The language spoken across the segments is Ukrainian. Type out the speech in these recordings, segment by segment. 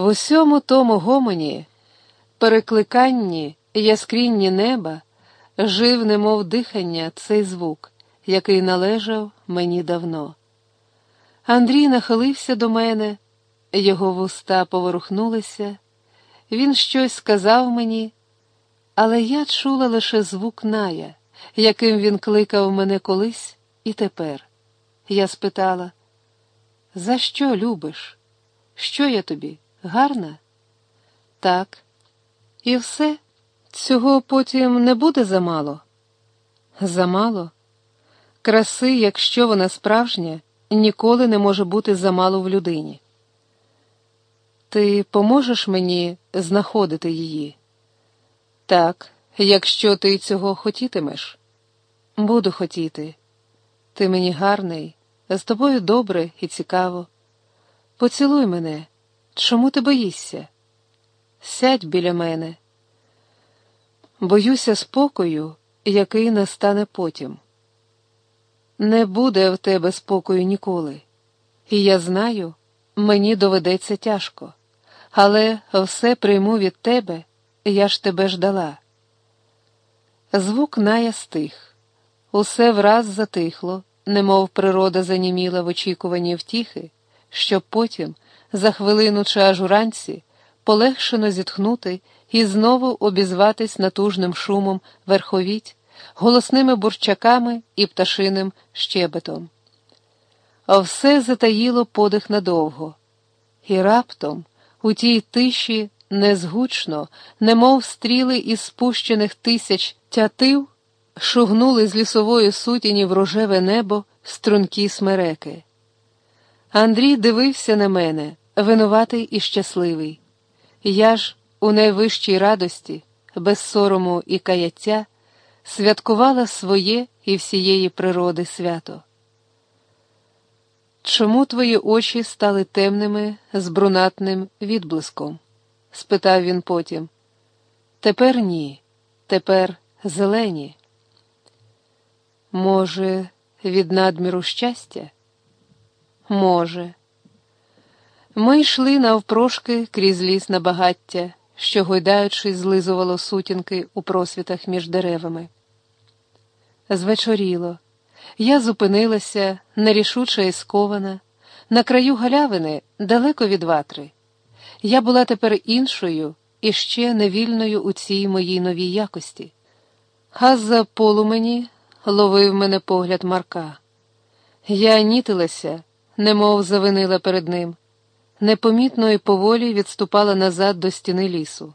В усьому тому гомоні, перекликанні яскрінні неба жив, немов дихання, цей звук, який належав мені давно. Андрій нахилився до мене, його вуста поворухнулися, він щось сказав мені, але я чула лише звук ная, яким він кликав мене колись і тепер. Я спитала, за що любиш? Що я тобі? Гарна? Так. І все? Цього потім не буде замало? Замало? Краси, якщо вона справжня, ніколи не може бути замало в людині. Ти поможеш мені знаходити її? Так, якщо ти цього хотітимеш, буду хотіти. Ти мені гарний, з тобою добре і цікаво. Поцілуй мене, чому ти боїшся? Сядь біля мене. Боюся спокою, який настане потім. Не буде в тебе спокою ніколи, і я знаю, мені доведеться тяжко, але все прийму від тебе, я ж тебе ждала. Звук ная стих, усе враз затихло, немов природа заніміла в очікуванні втіхи, щоб потім, за хвилину чи аж уранці, полегшено зітхнути і знову обізватись натужним шумом верховіть, голосними бурчаками і пташиним щебетом. А все затаїло подих надовго, і раптом, у тій тиші, незгучно, немов стріли із спущених тисяч тятив, шугнули з лісової сутіні в рожеве небо стрункі смереки. Андрій дивився на мене, винуватий і щасливий. Я ж у найвищій радості, без сорому і каяття, святкувала своє і всієї природи свято. Чому твої очі стали темними з брунатним відблиском? спитав він потім. Тепер ні, тепер зелені. Може, від надміру щастя? Може. Ми йшли навпрошки крізь ліс на багаття, що, гойдаючись, злизувало сутінки у просвітах між деревами. Звечоріло. Я зупинилася, нерішуча і скована, на краю галявини, далеко від ватри. Я була тепер іншою і ще невільною у цій моїй новій якості. А за полумені ловив мене погляд Марка. Я нітилася, немов завинила перед ним непомітно і поволі відступала назад до стіни лісу.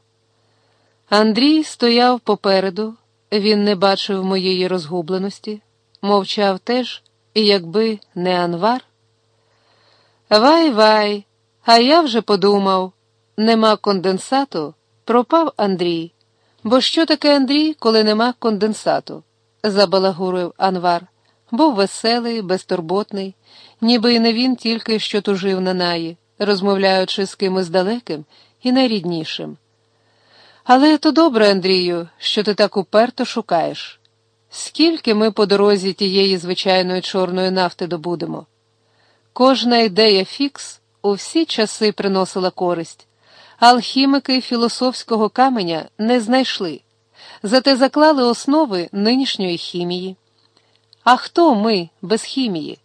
Андрій стояв попереду, він не бачив моєї розгубленості, мовчав теж, і якби не Анвар. Вай вай, а я вже подумав нема конденсату, пропав Андрій. Бо що таке Андрій, коли нема конденсату? забалагурив Анвар. Був веселий, безтурботний, ніби й не він тільки що тужив на наї розмовляючи з кимось далеким і найріднішим. Але то добре, Андрію, що ти так уперто шукаєш. Скільки ми по дорозі тієї звичайної чорної нафти добудемо? Кожна ідея фікс у всі часи приносила користь, алхімики філософського каменя не знайшли, зате заклали основи нинішньої хімії. А хто ми без хімії?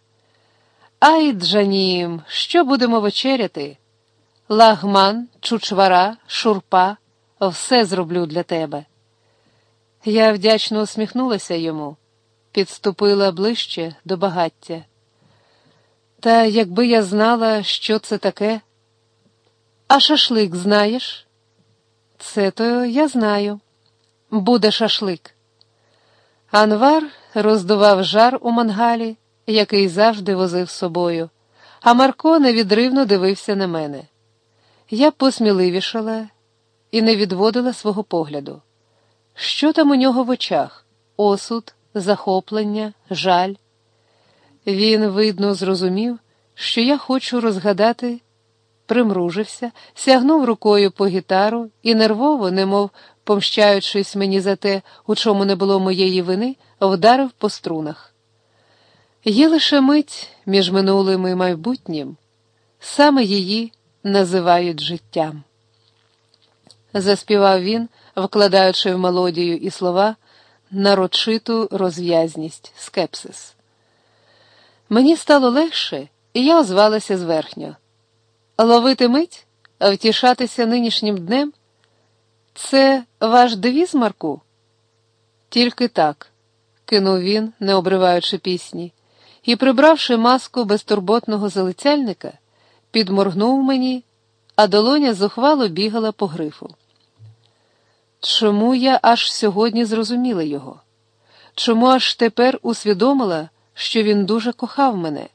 Ай, Джанім, що будемо вечеряти? Лагман, чучвара, шурпа, все зроблю для тебе. Я вдячно усміхнулася йому, підступила ближче до багаття. Та якби я знала, що це таке, а шашлик знаєш? Це то я знаю. Буде шашлик. Анвар роздував жар у мангалі який завжди возив з собою, а Марко невідривно дивився на мене. Я посміливішала і не відводила свого погляду. Що там у нього в очах? Осуд, захоплення, жаль. Він, видно, зрозумів, що я хочу розгадати, примружився, сягнув рукою по гітару і нервово, немов помщаючись мені за те, у чому не було моєї вини, вдарив по струнах. Є лише мить між минулим і майбутнім, саме її називають життям. Заспівав він, вкладаючи в мелодію і слова нарочиту розв'язність, скепсис. Мені стало легше, і я озвалася зверхньо. Ловити мить, втішатися нинішнім днем це ваш девіз, Марку? Тільки так, кинув він, не обриваючи пісні, і, прибравши маску безтурботного залицяльника, підморгнув мені, а долоня зухвало бігала по грифу. Чому я аж сьогодні зрозуміла його? Чому аж тепер усвідомила, що він дуже кохав мене?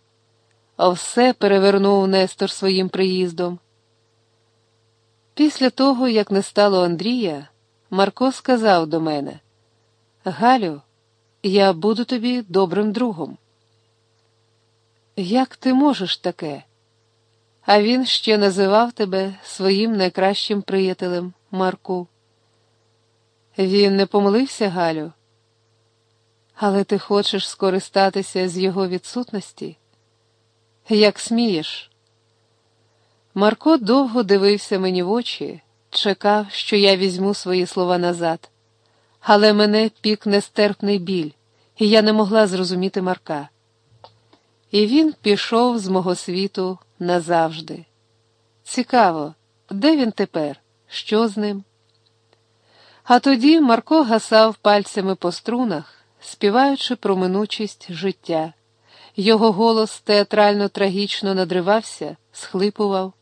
Все перевернув Нестор своїм приїздом. Після того, як не стало Андрія, Марко сказав до мене: Галю, я буду тобі добрим другом. Як ти можеш таке? А він ще називав тебе своїм найкращим приятелем, Марку. Він не помилився, Галю, але ти хочеш скористатися з його відсутності? Як смієш? Марко довго дивився мені в очі, чекав, що я візьму свої слова назад, але мене пік нестерпний біль, і я не могла зрозуміти Марка. І він пішов з мого світу назавжди. Цікаво, де він тепер? Що з ним? А тоді Марко гасав пальцями по струнах, співаючи про минучість життя. Його голос театрально трагічно надривався, схлипував,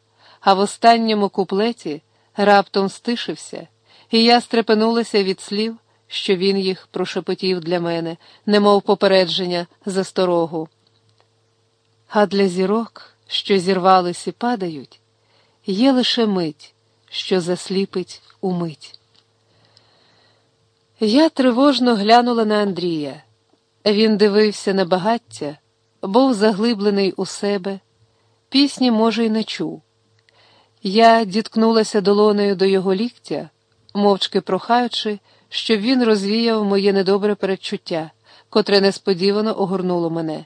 а в останньому куплеті раптом стишився, і я стрепенулася від слів, що він їх прошепотів для мене, немов попередження засторогу. А для зірок, що зірвались і падають, є лише мить, що засліпить умить. Я тривожно глянула на Андрія. Він дивився на багаття, був заглиблений у себе, пісні, може, й не чув. Я діткнулася долонею до його ліктя, мовчки прохаючи, щоб він розвіяв моє недобре передчуття, котре несподівано огорнуло мене.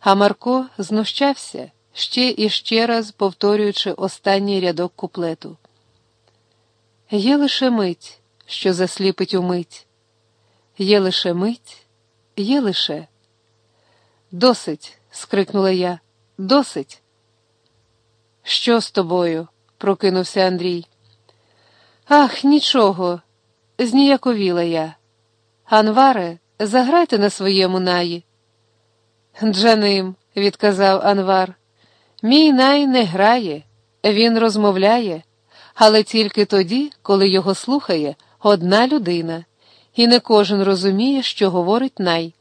А Марко знущався, ще і ще раз повторюючи останній рядок куплету. Є лише мить що засліпить умить. Є лише мить, є лише. Досить. скрикнула я. Досить. Що з тобою? прокинувся Андрій. Ах, нічого, зніяковіла я. Анваре, заграйте на своєму наї. Джаним, відказав Анвар, мій най не грає, він розмовляє, але тільки тоді, коли його слухає одна людина, і не кожен розуміє, що говорить най.